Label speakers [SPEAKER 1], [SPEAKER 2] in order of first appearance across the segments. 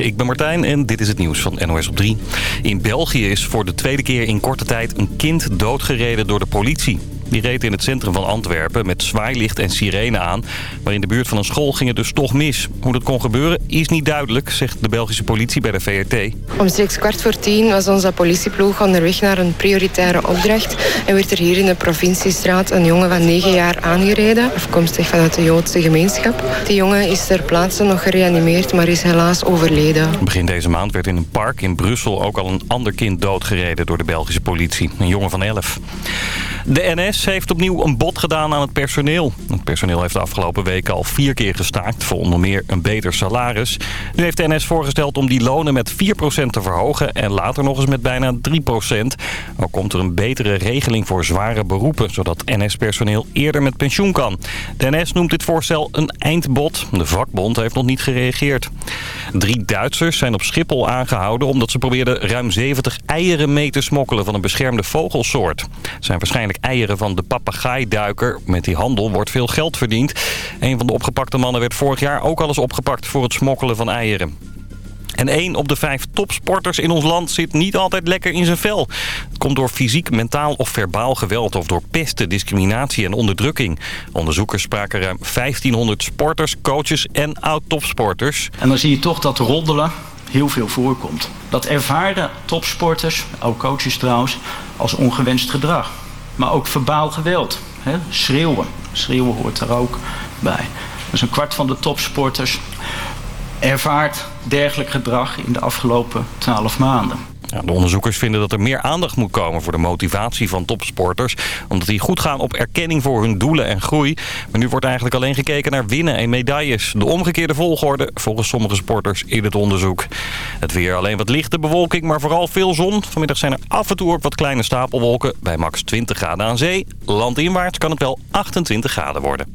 [SPEAKER 1] Ik ben Martijn en dit is het nieuws van NOS op 3. In België is voor de tweede keer in korte tijd een kind doodgereden door de politie. Die reed in het centrum van Antwerpen met zwaailicht en sirene aan. Maar in de buurt van een school ging het dus toch mis. Hoe dat kon gebeuren is niet duidelijk, zegt de Belgische politie bij de VRT.
[SPEAKER 2] Omstreeks kwart voor tien was onze politieploeg onderweg naar een prioritaire opdracht. En werd er hier in de provinciestraat een jongen van negen jaar aangereden. Afkomstig vanuit de Joodse gemeenschap. Die jongen is ter plaatse nog gereanimeerd, maar is helaas overleden.
[SPEAKER 1] Begin deze maand werd in een park in Brussel ook al een ander kind doodgereden door de Belgische politie. Een jongen van elf. De NS heeft opnieuw een bod gedaan aan het personeel. Het personeel heeft de afgelopen weken al vier keer gestaakt voor onder meer een beter salaris. Nu heeft de NS voorgesteld om die lonen met 4% te verhogen en later nog eens met bijna 3%. Ook komt er een betere regeling voor zware beroepen, zodat NS-personeel eerder met pensioen kan. De NS noemt dit voorstel een eindbod. De vakbond heeft nog niet gereageerd. Drie Duitsers zijn op Schiphol aangehouden omdat ze probeerden ruim 70 eieren mee te smokkelen van een beschermde vogelsoort. Het zijn waarschijnlijk eieren van de papegaaiduiker. Met die handel wordt veel geld verdiend. Een van de opgepakte mannen werd vorig jaar ook al eens opgepakt voor het smokkelen van eieren. En één op de vijf topsporters in ons land zit niet altijd lekker in zijn vel. Het komt door fysiek, mentaal of verbaal geweld... of door pesten, discriminatie en onderdrukking. Onderzoekers spraken ruim 1500 sporters, coaches en oud-topsporters.
[SPEAKER 3] En dan zie je toch dat roddelen heel veel voorkomt. Dat ervaren topsporters, ook coaches trouwens, als ongewenst gedrag. Maar ook verbaal geweld. Hè? Schreeuwen. Schreeuwen hoort er ook bij. Dus een kwart van de topsporters ervaart dergelijk gedrag in de afgelopen twaalf maanden.
[SPEAKER 1] De onderzoekers vinden dat er meer aandacht moet komen voor de motivatie van topsporters. Omdat die goed gaan op erkenning voor hun doelen en groei. Maar nu wordt eigenlijk alleen gekeken naar winnen en medailles. De omgekeerde volgorde volgens sommige sporters in het onderzoek. Het weer alleen wat lichte bewolking, maar vooral veel zon. Vanmiddag zijn er af en toe ook wat kleine stapelwolken. Bij max 20 graden aan zee. Landinwaarts kan het wel 28 graden worden.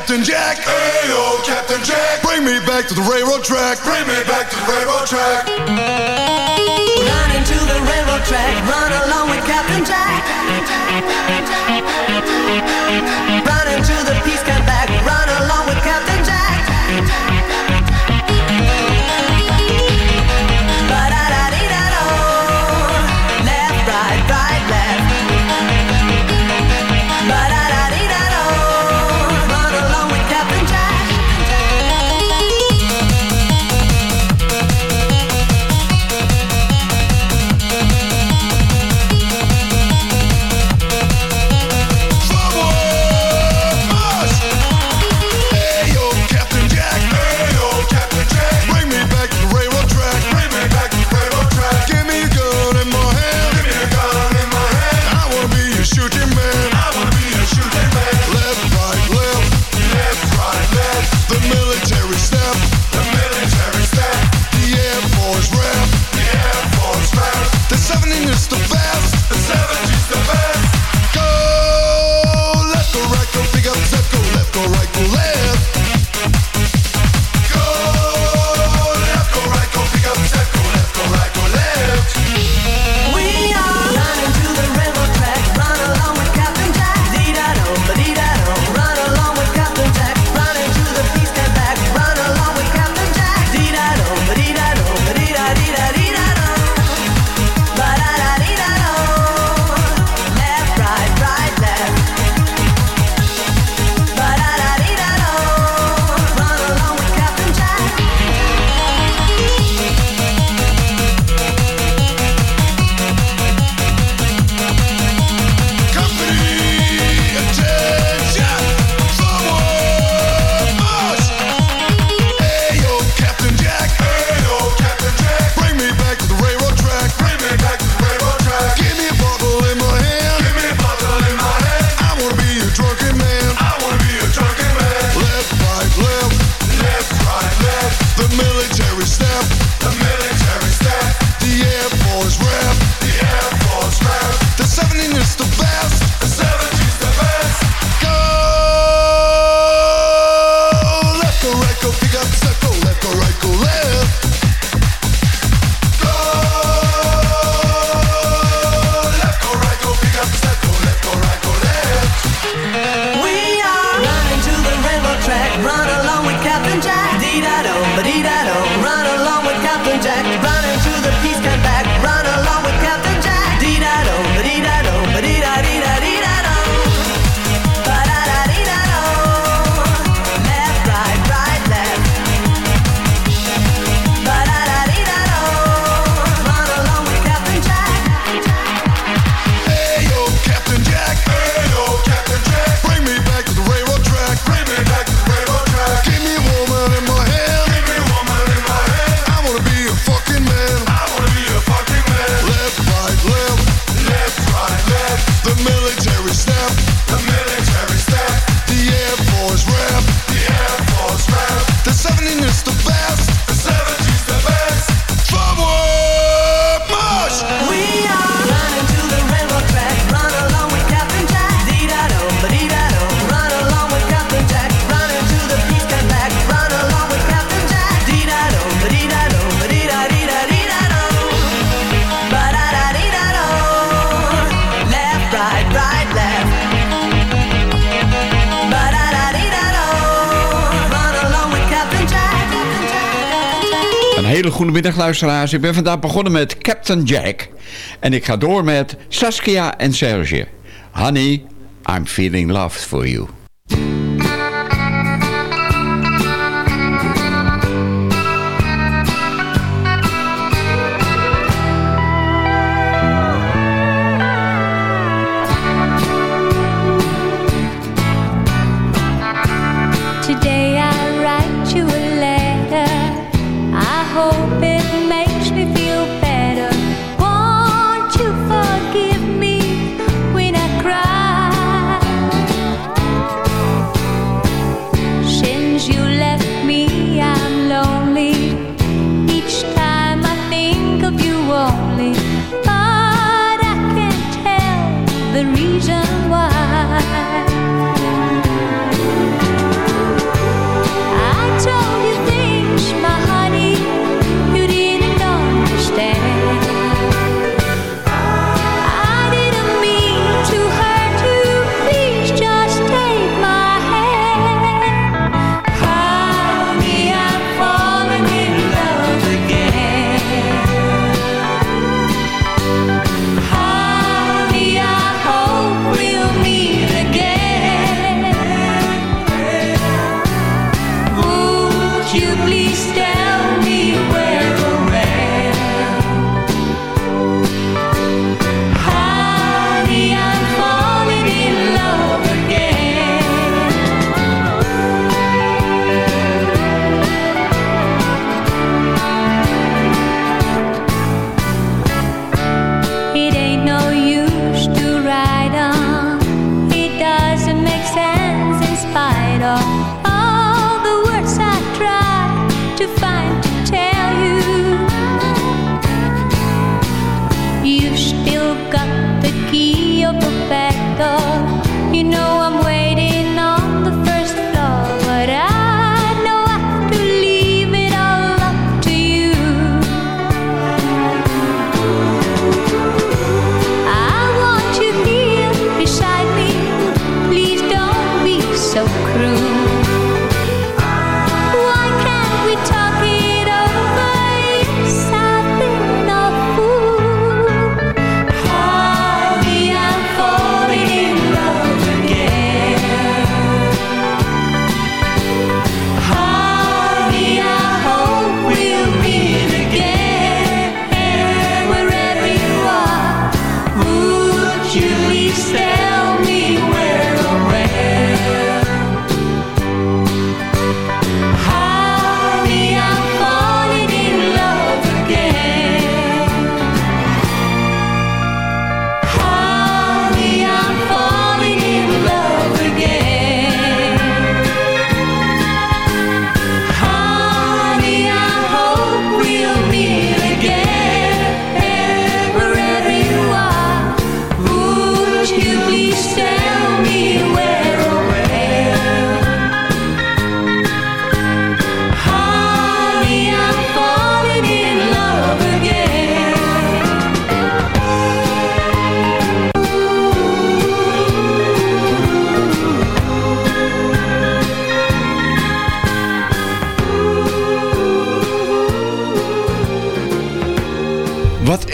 [SPEAKER 4] Captain Jack. Hey, yo, Captain Jack. Bring me back to the railroad track. Bring me back to the railroad track.
[SPEAKER 5] Run into the railroad track. Run along with Captain Jack.
[SPEAKER 6] Luisteraars. Ik ben vandaag begonnen met Captain Jack. En ik ga door met Saskia en Serge. Honey, I'm feeling love for you.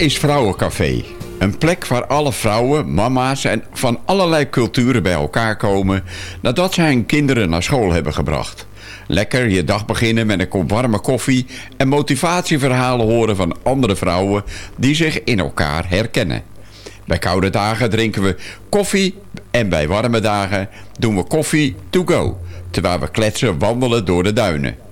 [SPEAKER 6] Is Vrouwencafé? Een plek waar alle vrouwen, mama's en van allerlei culturen bij elkaar komen... nadat ze hun kinderen naar school hebben gebracht. Lekker je dag beginnen met een kop warme koffie... en motivatieverhalen horen van andere vrouwen die zich in elkaar herkennen. Bij koude dagen drinken we koffie en bij warme dagen doen we koffie to go... terwijl we kletsen wandelen door de duinen.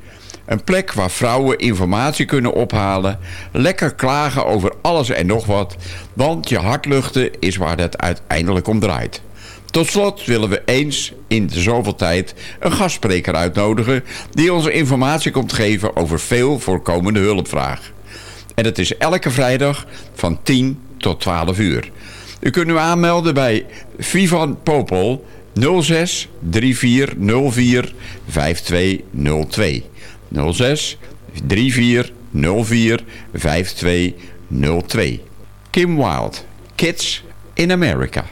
[SPEAKER 6] Een plek waar vrouwen informatie kunnen ophalen, lekker klagen over alles en nog wat, want je hart luchten is waar het uiteindelijk om draait. Tot slot willen we eens in de zoveel tijd een gastspreker uitnodigen die ons informatie komt geven over veel voorkomende hulpvraag. En het is elke vrijdag van 10 tot 12 uur. U kunt u aanmelden bij Vivan Popol 06 3404 5202. 06 3404 5202. Kim Wilde, Kids in America.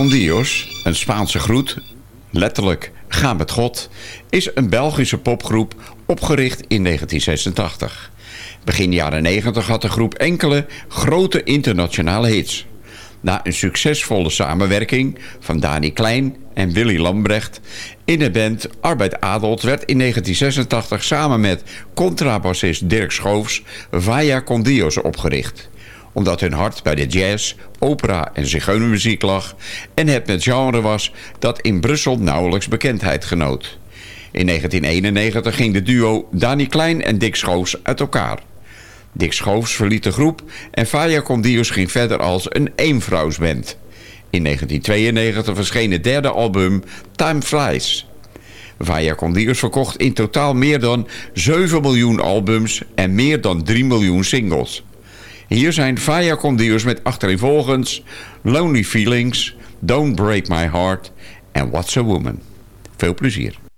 [SPEAKER 7] Con Dios, een Spaanse groet, letterlijk ga met God, is een Belgische popgroep opgericht in 1986. Begin jaren 90 had de groep enkele grote internationale hits. Na een succesvolle samenwerking van Dani Klein en Willy Lambrecht in de band Arbeid Adelt werd in 1986 samen met contrabassist Dirk Schoofs Vaya con Dios opgericht omdat hun hart bij de jazz, opera en zigeunermuziek lag... en het met genre was dat in Brussel nauwelijks bekendheid genoot. In 1991 ging de duo Dani Klein en Dick Schoofs uit elkaar. Dick Schoofs verliet de groep en Faya Condios ging verder als een eenvrouwsband. In 1992 verscheen het derde album Time Flies... Vaya Condios verkocht in totaal meer dan 7 miljoen albums en meer dan 3 miljoen singles. Hier zijn Vaya Condios met achtereenvolgens Lonely Feelings, Don't Break My Heart en What's a Woman. Veel plezier.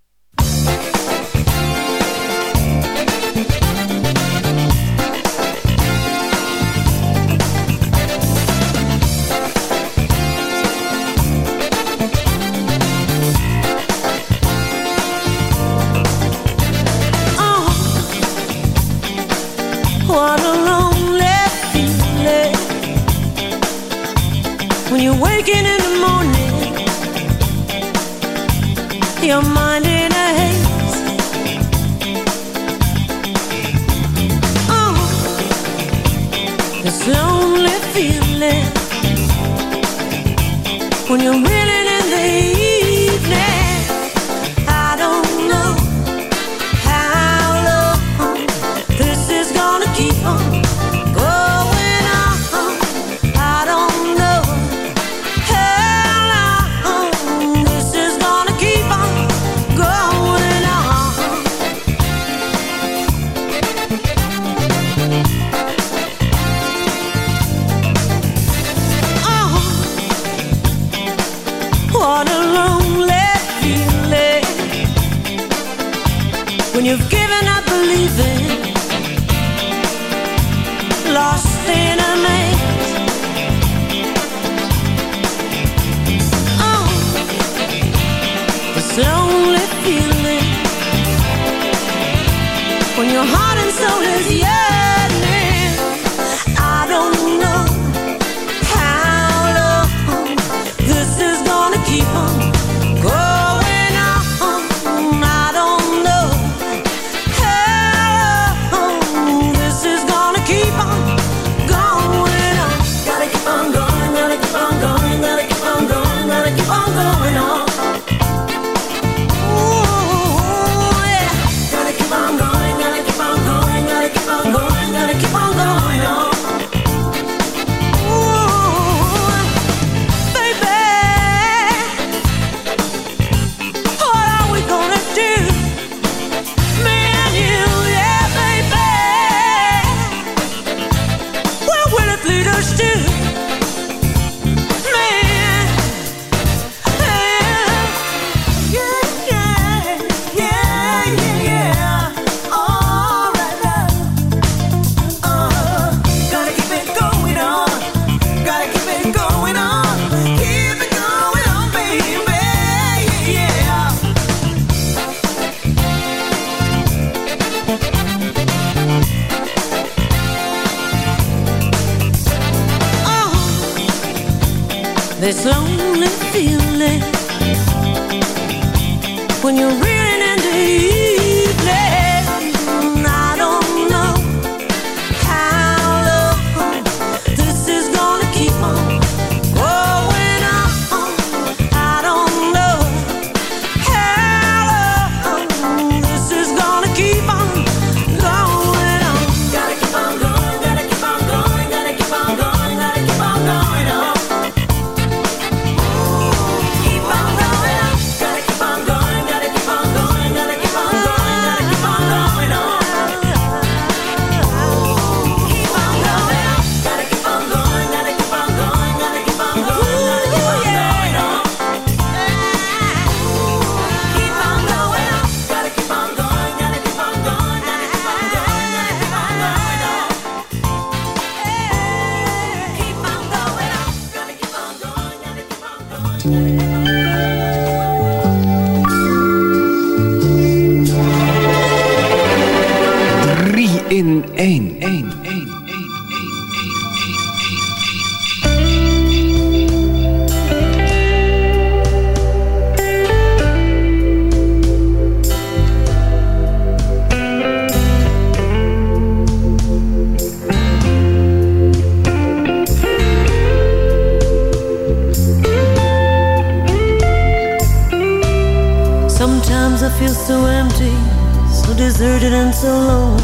[SPEAKER 8] Alone,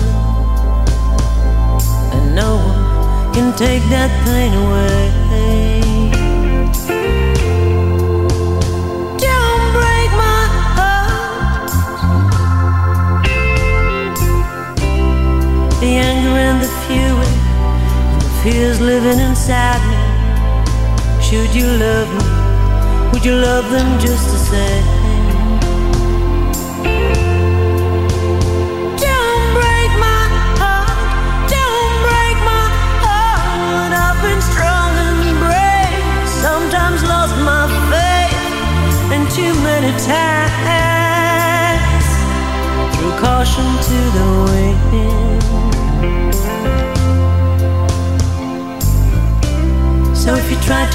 [SPEAKER 8] And
[SPEAKER 7] no one can take that pain away Don't break my heart The anger and the fury and The fears living inside me Should you love me? Would you love them just the same?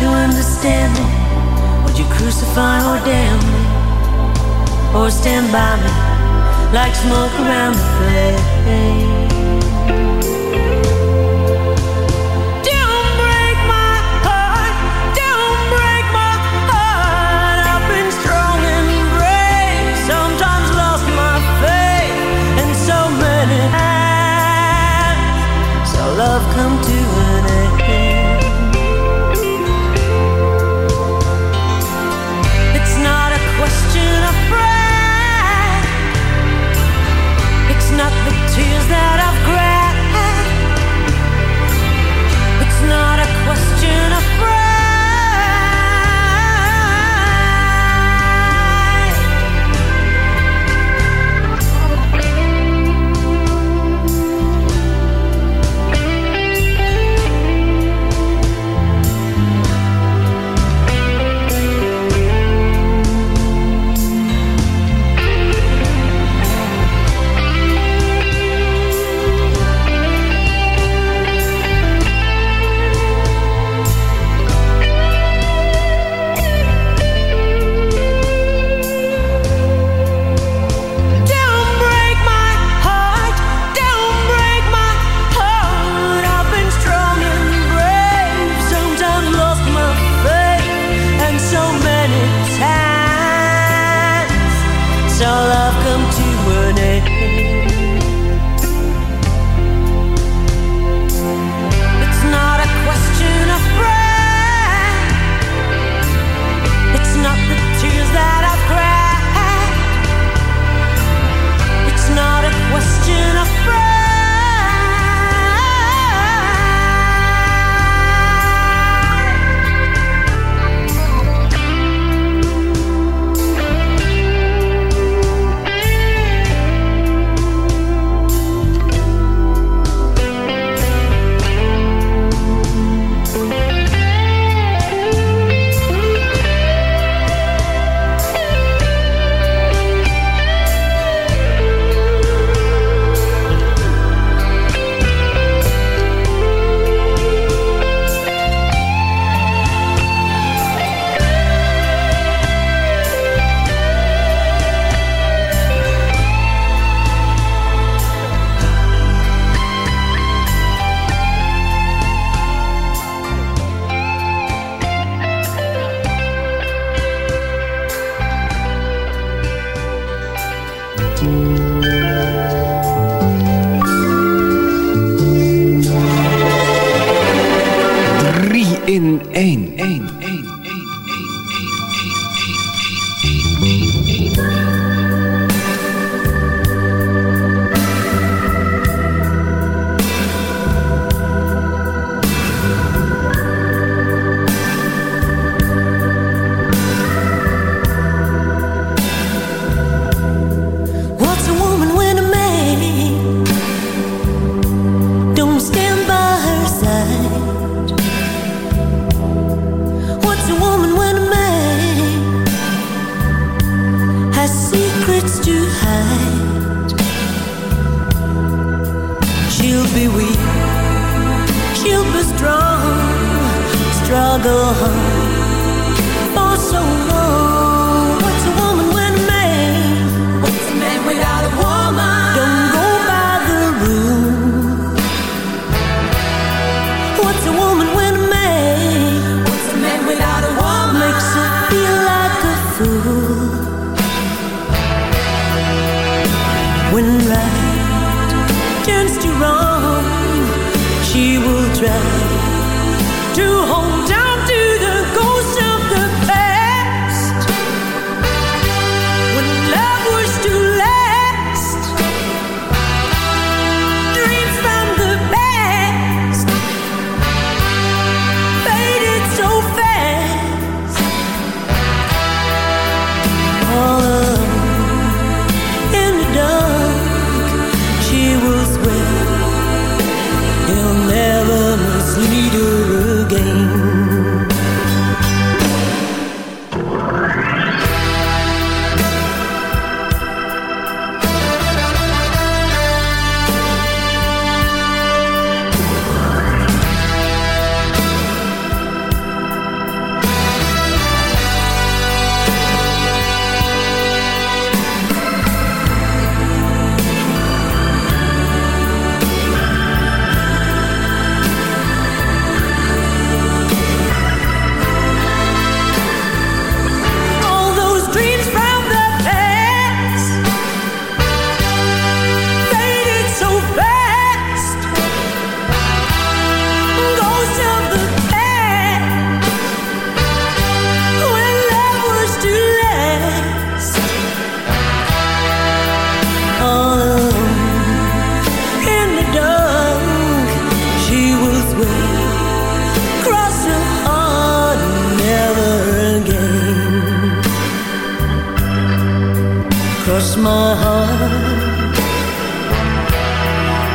[SPEAKER 7] to understand me? Would you crucify or damn me? Or stand by me like smoke around the flame?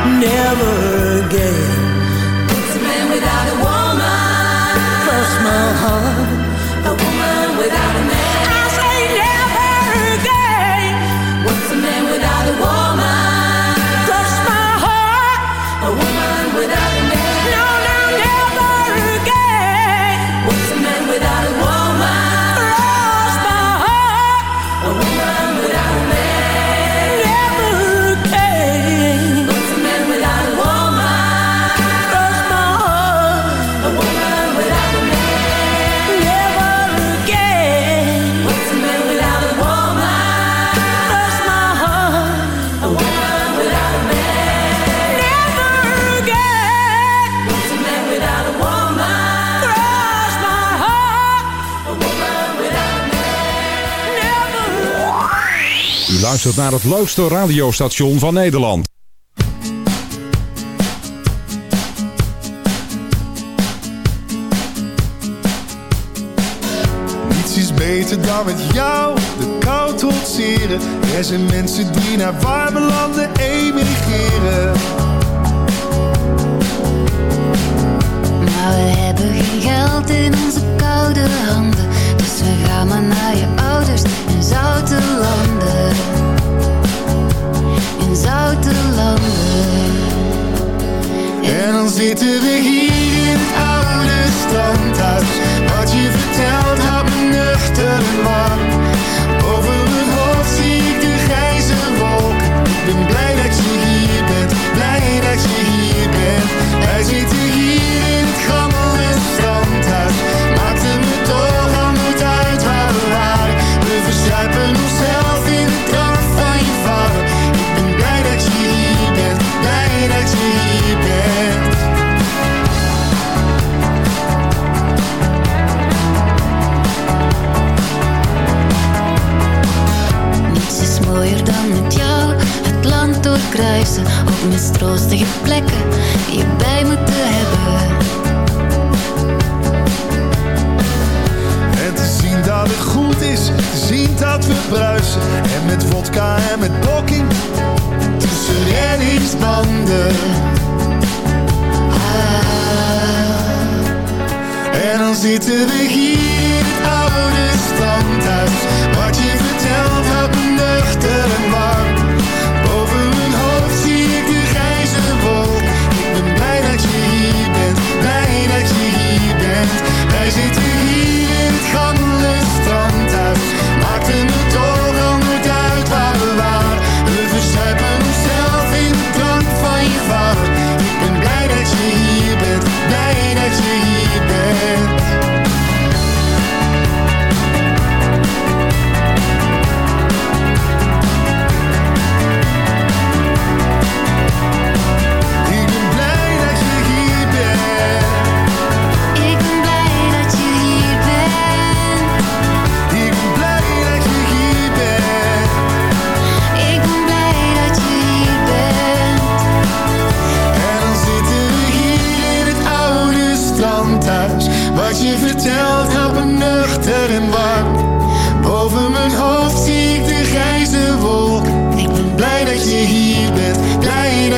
[SPEAKER 7] never again. It's a man without a woman. Cross my heart, a woman without a man.
[SPEAKER 9] luistert naar het leukste radiostation van Nederland.
[SPEAKER 4] Niets is beter dan met jou de kou trotseren. Er zijn mensen die naar warme landen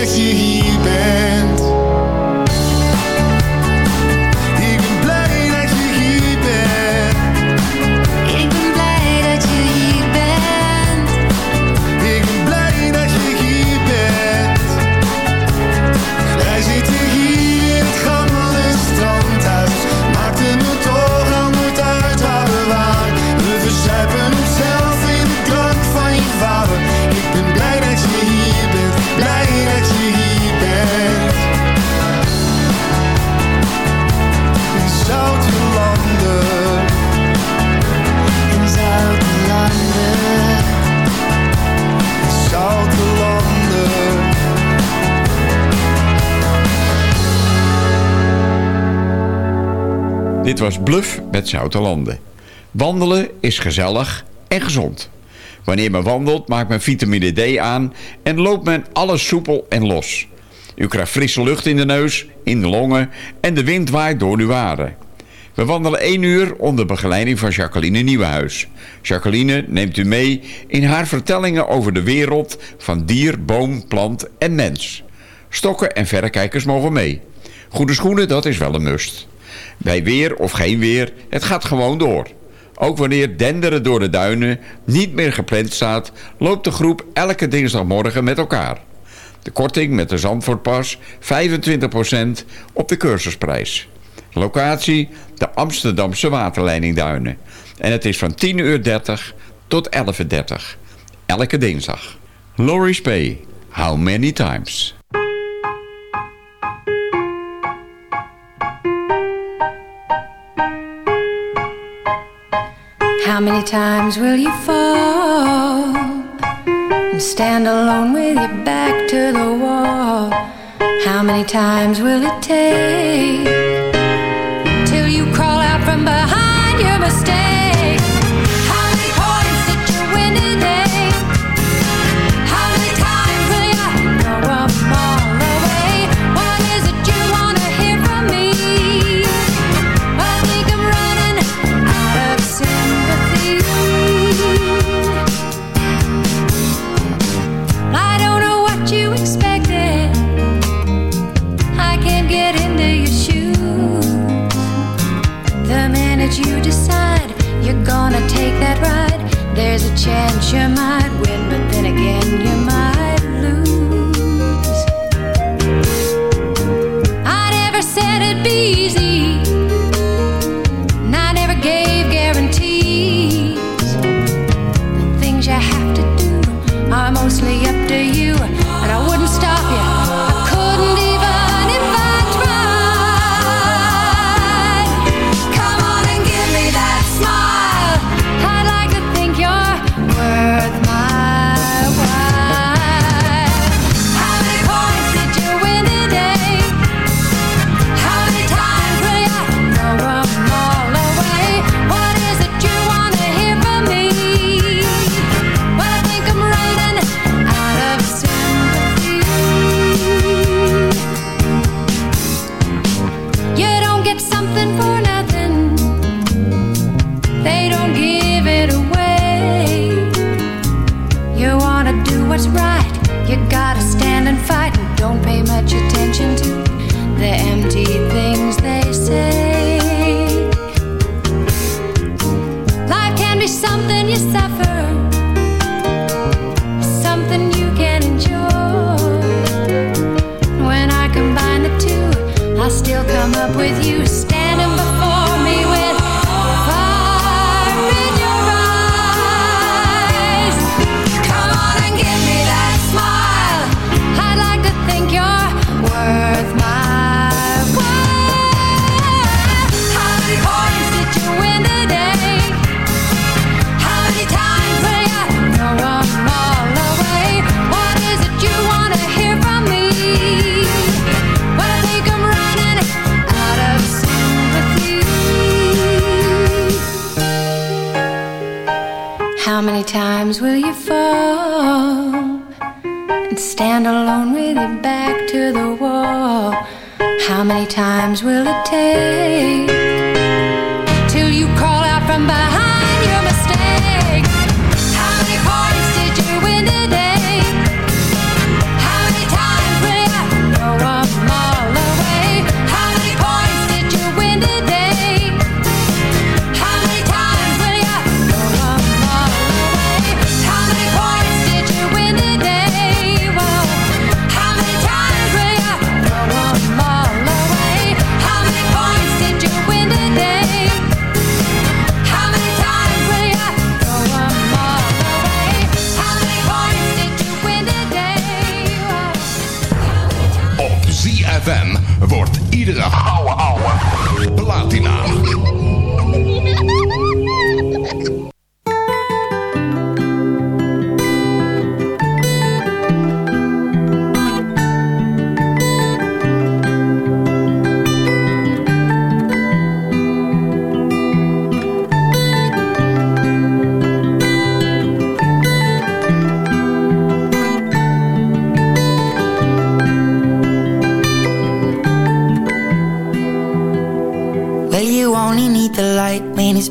[SPEAKER 4] with you,
[SPEAKER 10] he bends. Bluff met Zoutelanden. Wandelen is gezellig en gezond. Wanneer men wandelt maakt men vitamine D aan en loopt men alles soepel en los. U krijgt frisse lucht in de neus, in de longen en de wind waait door uw waden. We wandelen één uur onder begeleiding van Jacqueline Nieuwenhuis. Jacqueline neemt u mee in haar vertellingen over de wereld van dier, boom, plant en mens. Stokken en verrekijkers mogen mee. Goede schoenen, dat is wel een must. Bij weer of geen weer, het gaat gewoon door. Ook wanneer denderen door de duinen niet meer gepland staat... loopt de groep elke dinsdagmorgen met elkaar. De korting met de Zandvoortpas 25% op de cursusprijs. Locatie de Amsterdamse waterleidingduinen. En het is van 10.30 uur tot 11.30 Elke dinsdag. Laurie P. How Many Times?
[SPEAKER 6] How many times will you fall and stand alone with your back to the wall? How many times will it take till you crawl out from behind your mistake? change your
[SPEAKER 11] mind.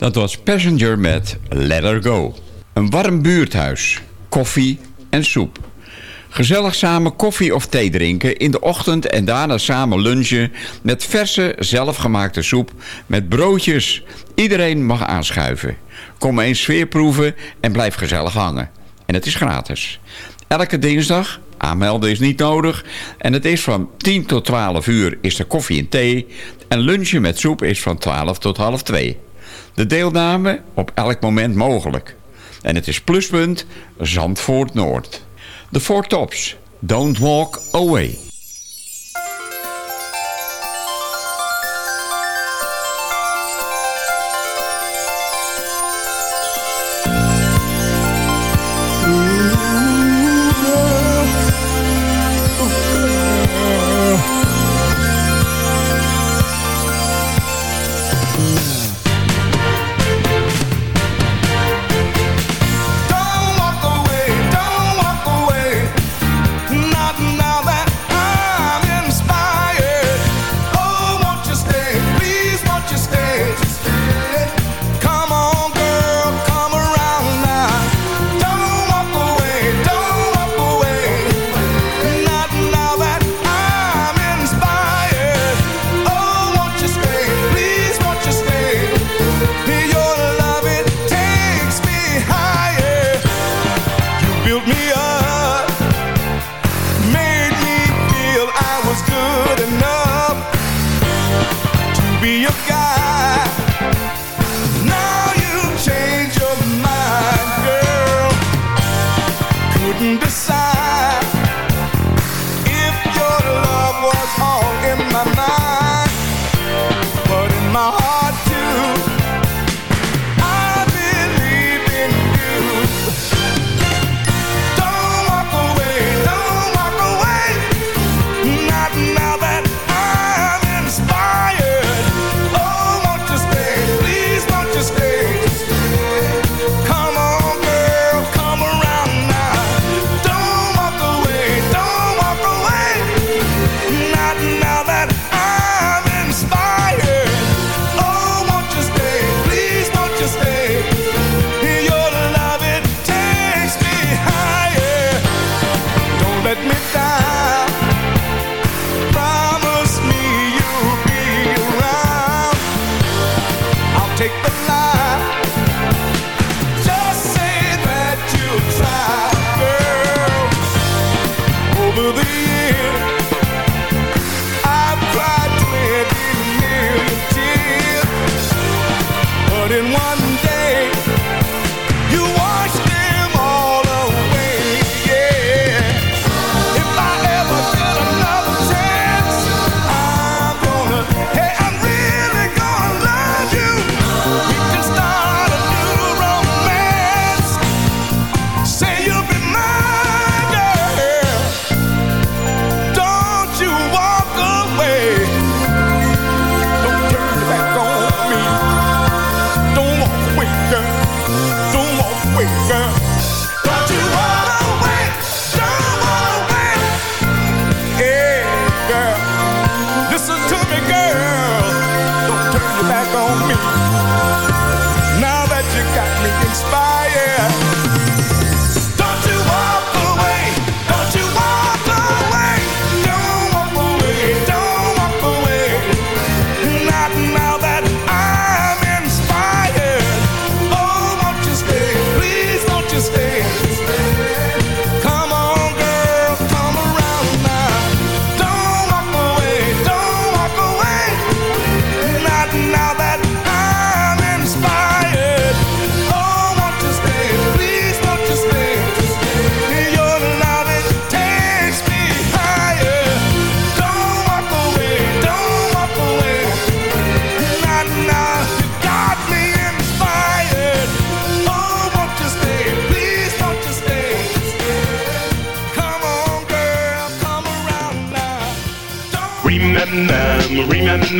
[SPEAKER 10] Dat was Passenger met Let Her Go. Een warm buurthuis, koffie en soep. Gezellig samen koffie of thee drinken in de ochtend en daarna samen lunchen met verse, zelfgemaakte soep met broodjes. Iedereen mag aanschuiven. Kom eens sfeerproeven en blijf gezellig hangen. En het is gratis. Elke dinsdag, aanmelden is niet nodig. En het is van 10 tot 12 uur is er koffie en thee. En lunchen met soep is van 12 tot half 2. De deelname op elk moment mogelijk. En het is pluspunt Zandvoort Noord. De Four Tops. Don't walk away.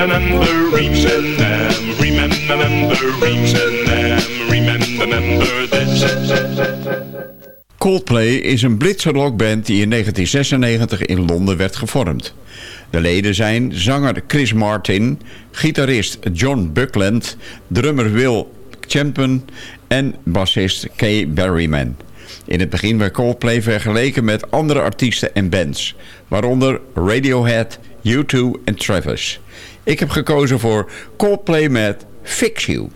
[SPEAKER 12] remember, remember, remember, remember, remember.
[SPEAKER 10] Coldplay is een Britse rockband die in 1996 in Londen werd gevormd. De leden zijn zanger Chris Martin, gitarist John Buckland, drummer Will Champion en bassist Kay Berryman. In het begin werd Coldplay vergeleken met andere artiesten en bands, waaronder Radiohead, U2 en Travis. Ik heb gekozen voor Coldplay met Fix You.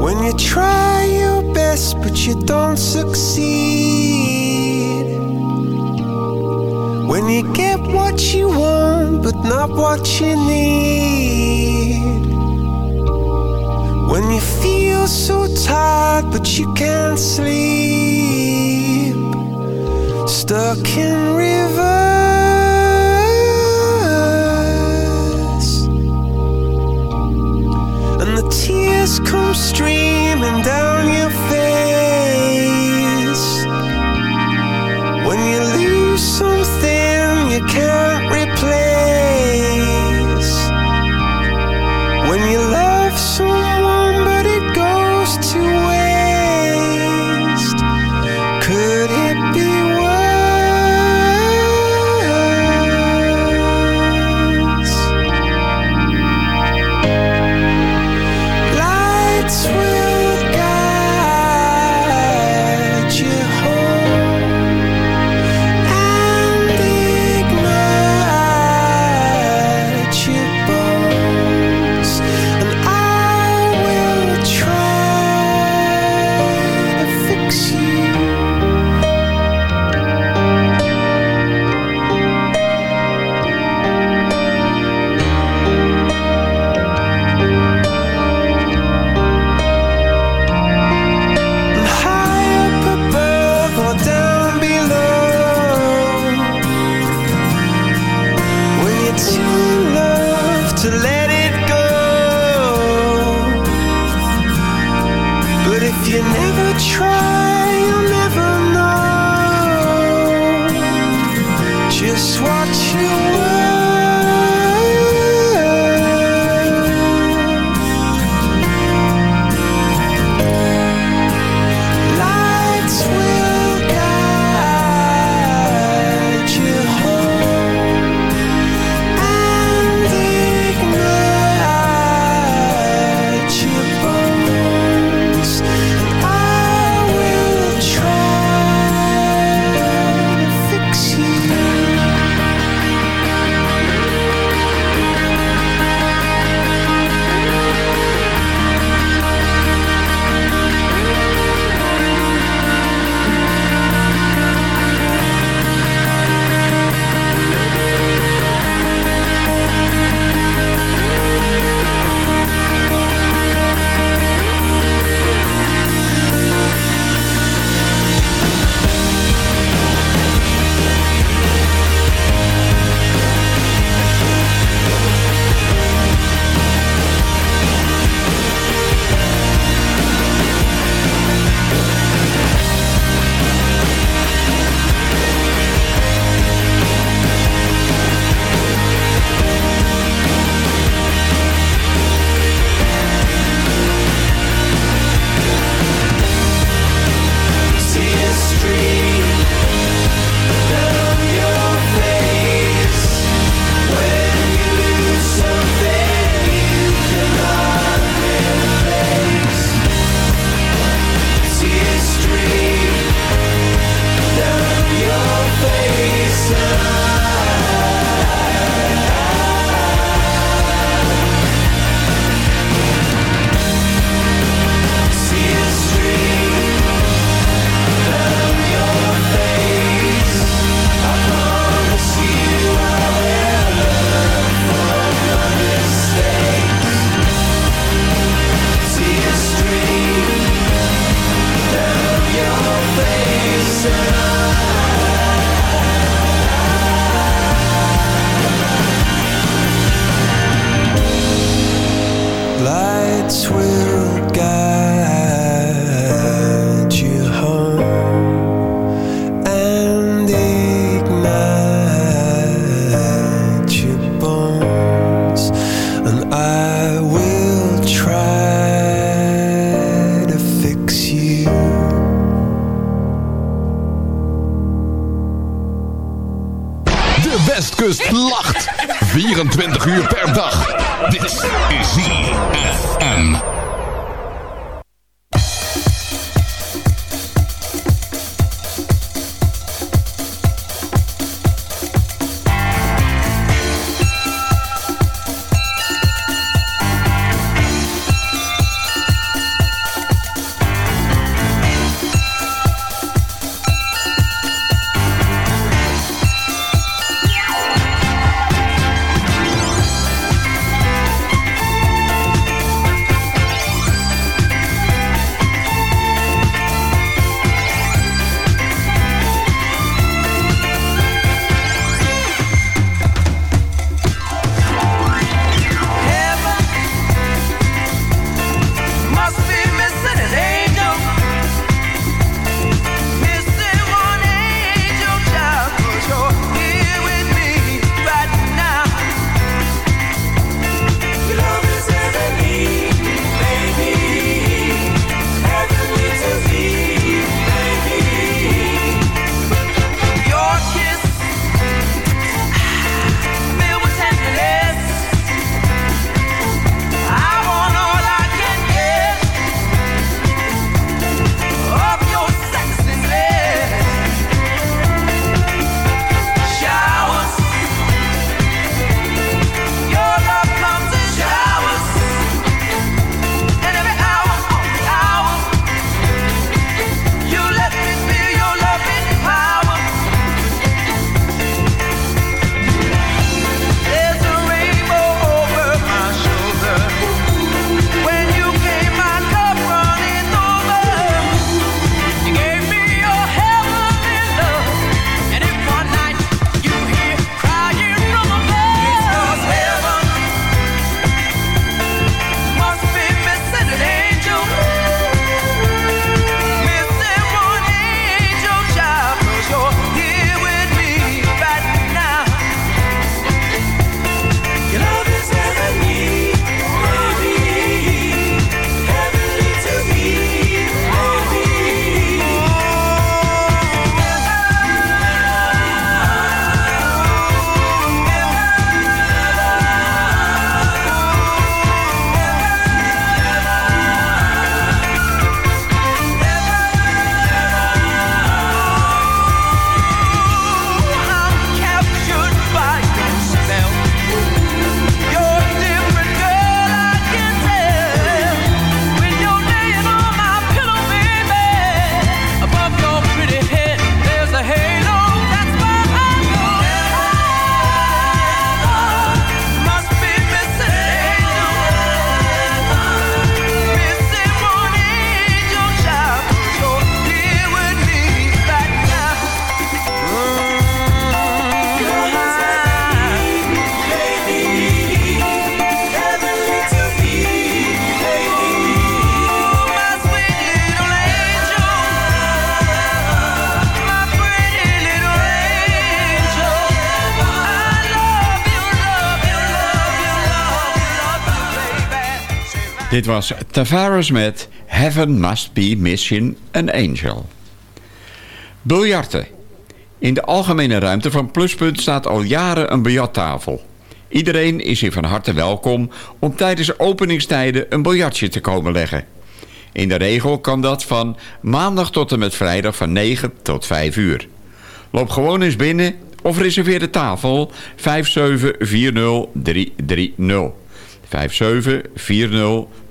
[SPEAKER 13] When you try your best but you don't succeed When you get what you want but not what you
[SPEAKER 14] Dit
[SPEAKER 10] was Tavares met Heaven Must Be Missing an Angel. Biljarten. In de algemene ruimte van Pluspunt staat al jaren een biljarttafel. Iedereen is hier van harte welkom om tijdens openingstijden een biljartje te komen leggen. In de regel kan dat van maandag tot en met vrijdag van 9 tot 5 uur. Loop gewoon eens binnen of reserveer de tafel 5740330. 5740330.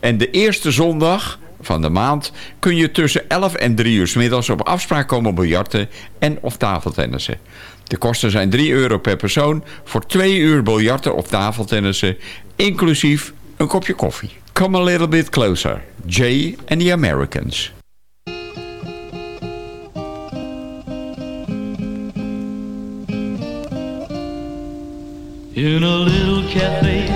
[SPEAKER 10] En de eerste zondag van de maand kun je tussen 11 en 3 uur 's middags op afspraak komen biljarten en of tafeltennissen. De kosten zijn 3 euro per persoon voor 2 uur biljarten of tafeltennissen, inclusief een kopje koffie. Come a little bit closer. Jay and the Americans.
[SPEAKER 15] In a little cafe